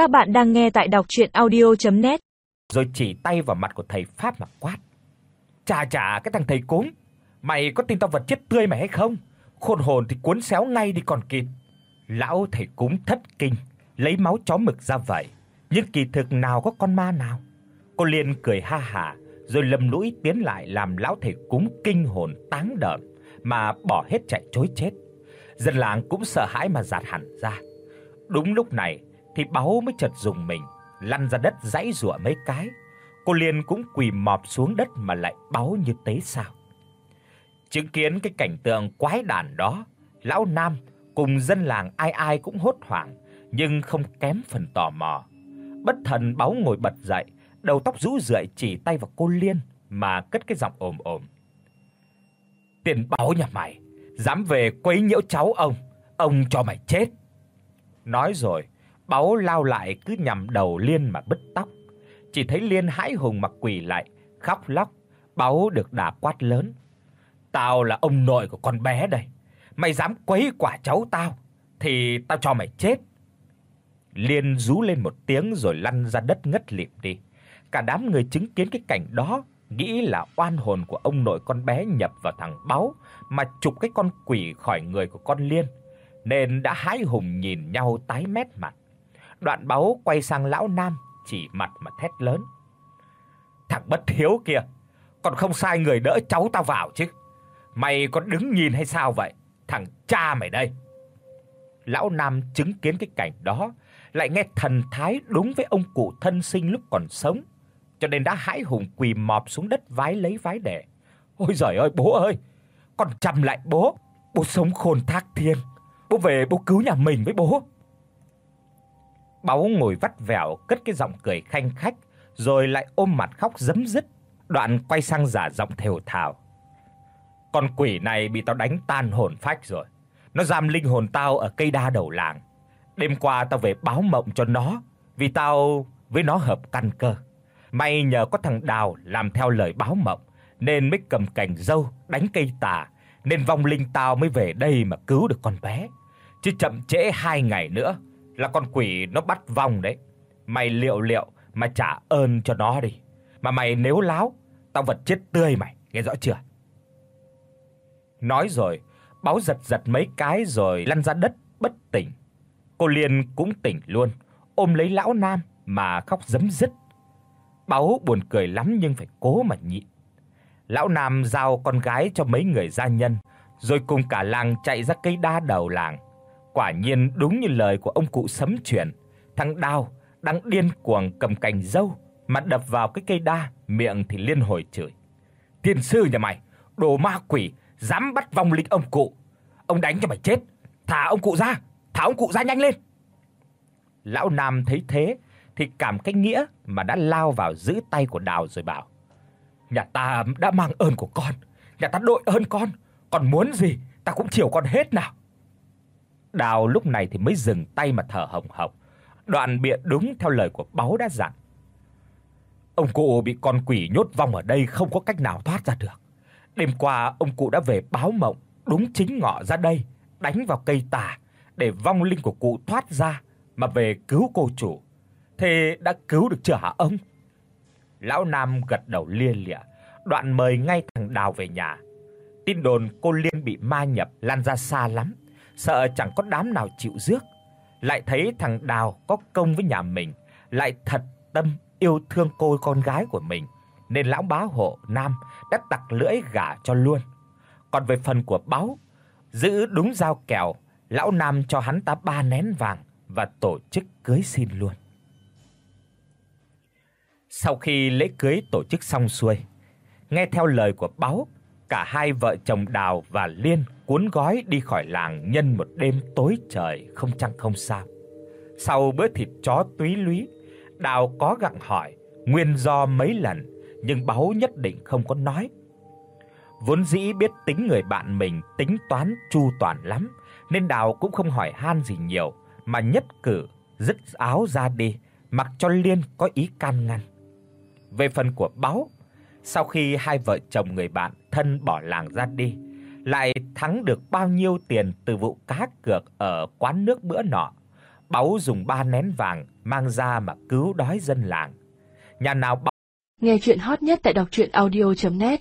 Các bạn đang nghe tại đọc audio net Rồi chỉ tay vào mặt của thầy pháp mà quát. "Chà chà cái thằng thầy cúng, mày có tin tao vật chết tươi mày hay không? Khôn hồn thì cuốn xéo ngay đi còn kịp." Lão thầy cúng thất kinh, lấy máu chó mực ra vậy, nhưng kỳ thực nào có con ma nào. Cô liền cười ha hả, rồi lầm lũi tiến lại làm lão thầy cúng kinh hồn táng đợn mà bỏ hết chạy trối chết. Dân làng cũng sợ hãi mà giạt hẳn ra. Đúng lúc này thì báu mới chợt dùng mình, lăn ra đất giãy giụa mấy cái. Cô Liên cũng quỳ mọp xuống đất mà lại báu như tế sao. Chứng kiến cái cảnh tượng quái đản đó, lão Nam cùng dân làng ai ai cũng hốt hoảng, nhưng không kém phần tò mò. Bất thần báu ngồi bật dậy, đầu tóc rũ rượi chỉ tay vào cô Liên mà cất cái giọng ồm ồm. "Tiền báo nhà mày, dám về quấy nhiễu cháu ông, ông cho mày chết." Nói rồi, báo lao lại cứ nhằm đầu Liên mà bứt tóc. Chỉ thấy Liên hãi hùng mà quỳ lại, khóc lóc, báo được đả quát lớn. "Tao là ông nội của con bé đây, mày dám quấy quả cháu tao thì tao cho mày chết." Liên rú lên một tiếng rồi lăn ra đất ngất lịm đi. Cả đám người chứng kiến cái cảnh đó nghĩ là oan hồn của ông nội con bé nhập vào thằng báo mà chụp cái con quỷ khỏi người của con Liên, nên đã hãi hùng nhìn nhau tái mét mặt. Đoạn báo quay sang lão Nam, chỉ mặt mà thét lớn. Thằng bất hiếu kia, còn không sai người đỡ cháu tao vào chứ. Mày còn đứng nhìn hay sao vậy? Thằng cha mày đây. Lão Nam chứng kiến cái cảnh đó, lại nghe thần thái đúng với ông cụ thân sinh lúc còn sống, cho nên đã hãi hùng quỳ mọp xuống đất vái lấy vái để. Ôi giời ơi bố ơi, con chăm lại bố, bố sống khôn thác thiên. Bố về bố cứu nhà mình với bố. Báu ngồi vắt vẻo cất cái giọng cười khanh khách, rồi lại ôm mặt khóc rấm rứt, đoạn quay sang giả giọng thều thào. Con quỷ này bị tao đánh tan hồn phách rồi. Nó giam linh hồn tao ở cây đa đầu làng. Đêm qua tao về báo mộng cho nó, vì tao với nó hợp căn cơ. May nhờ có thằng Đào làm theo lời báo mộng nên mới cầm cành dâu đánh cây tà, nên vong linh tao mới về đây mà cứu được con bé. Chứ chậm trễ 2 ngày nữa là con quỷ nó bắt vong đấy. Mày liệu liệu mà trả ơn cho nó đi. Mà mày nếu láo, tao vật chết tươi mày, nghe rõ chưa? Nói rồi, báo giật giật mấy cái rồi lăn ra đất bất tỉnh. Cô Liên cũng tỉnh luôn, ôm lấy lão Nam mà khóc dấm dứt. Báo buồn cười lắm nhưng phải cố mà nhịn. Lão Nam giao con gái cho mấy người gia nhân, rồi cùng cả làng chạy ra cây đa đầu làng. Quả nhiên đúng như lời của ông cụ sấm truyền, thằng Đào đang điên cuồng cầm cành dâu mà đập vào cái cây đa, miệng thì liên hồi chửi. "Tiên sư nhà mày, đồ ma quỷ, dám bắt vong linh ông cụ. Ông đánh cho mày chết, thả ông cụ ra, thả ông cụ ra nhanh lên." Lão Nam thấy thế thì cảm cái nghĩa mà đã lao vào giữ tay của Đào rồi bảo: "Nhà ta đã mang ơn của con, nhà ta đội ơn con, còn muốn gì ta cũng chiều con hết nào." Đào lúc này thì mới dừng tay mà thở hồng hộc, đoạn bịa đúng theo lời của báu đã dặn. Ông cụ bị con quỷ nhốt vong ở đây không có cách nào thoát ra được. Đêm qua ông cụ đã về báo mộng, đúng chính ngọ ra đây, đánh vào cây tà để vong linh của cụ thoát ra mà về cứu cô chủ. Thế đã cứu được chưa hả ông? Lão Nam gật đầu lia lịa, đoạn mời ngay thằng Đào về nhà. Tin đồn cô Liên bị ma nhập lan ra xa lắm, sợ chẳng có đám nào chịu rước. Lại thấy thằng Đào có công với nhà mình, lại thật tâm yêu thương cô con gái của mình, nên lão bá hộ Nam đã tặc lưỡi gả cho luôn. Còn về phần của báo, giữ đúng giao kèo, lão Nam cho hắn ta ba nén vàng và tổ chức cưới xin luôn. Sau khi lễ cưới tổ chức xong xuôi, nghe theo lời của báo cả hai vợ chồng Đào và Liên cuốn gói đi khỏi làng nhân một đêm tối trời không trăng không sao. Sau bữa thịt chó túy lúy, Đào có gặng hỏi nguyên do mấy lần, nhưng Báu nhất định không có nói. Vốn dĩ biết tính người bạn mình tính toán chu toàn lắm, nên Đào cũng không hỏi han gì nhiều, mà nhất cử dứt áo ra đi, mặc cho Liên có ý can ngăn. Về phần của Báu, sau khi hai vợ chồng người bạn thân bỏ làng ra đi, lại thắng được bao nhiêu tiền từ vụ cá cược ở quán nước bữa nọ, Báu dùng ba nén vàng mang ra mà cứu đói dân làng. Nhà nào Nghe truyện hot nhất tại doctruyenaudio.net